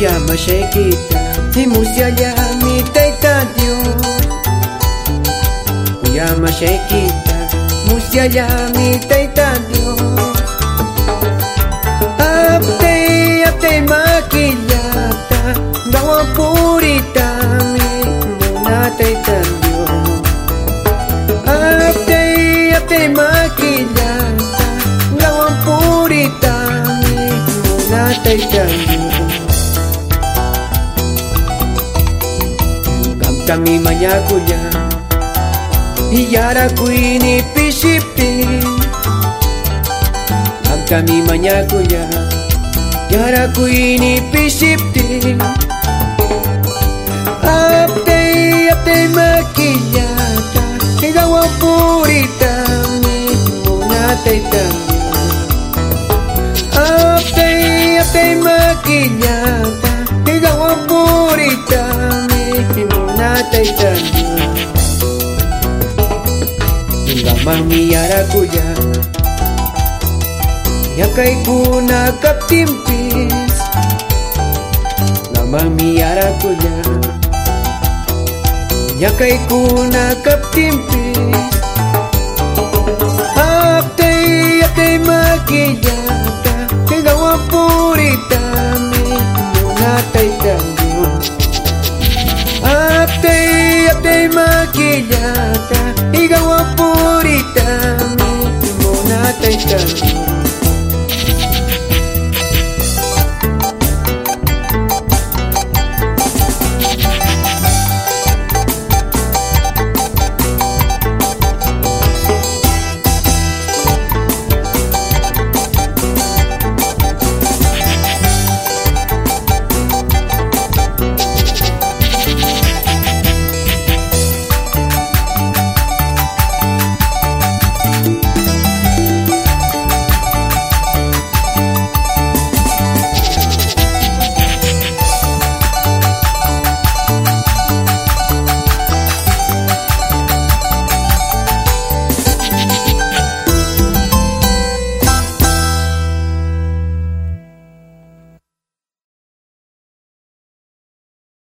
Yamashekita Imusyaya mi teita Dios Yamashekita Musyaya mi teita Dios Apte apte maquillata Gawa purita mi muna teita Dios Apte apte maquillata Gawa purita mi Tami mañakuya Tami pishipti kuya, mañakuya Yarakuini pishipti Apte, apte maquillata Igawa purita Monataitami Apte, apte ta aceitando Ingama miyarakuya puna kaptimpis Lama miyarakuya Yakaykuna kaptimpis Aptay yakay makiyata Kagawa puritami Munatay kami